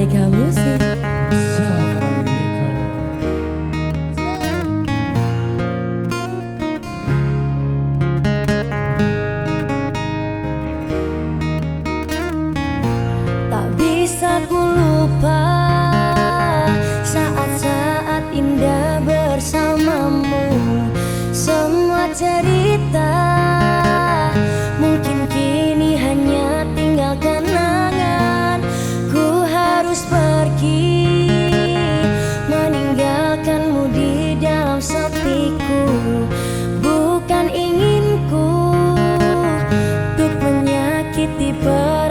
Monica Music. di per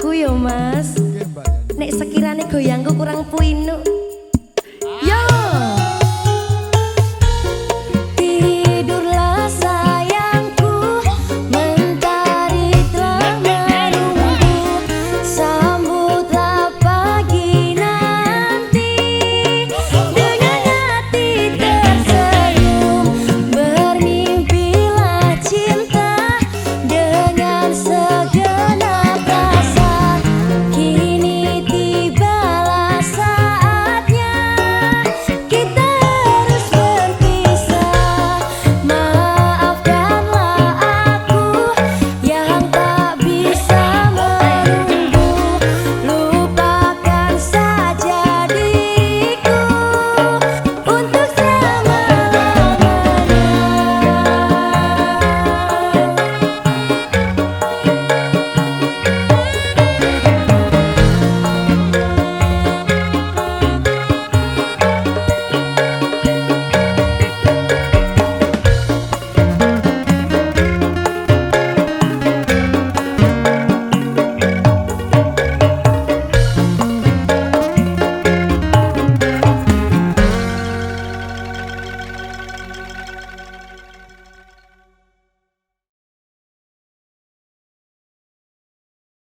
aku yo mas. Nek sekirane goyangku kurang puinu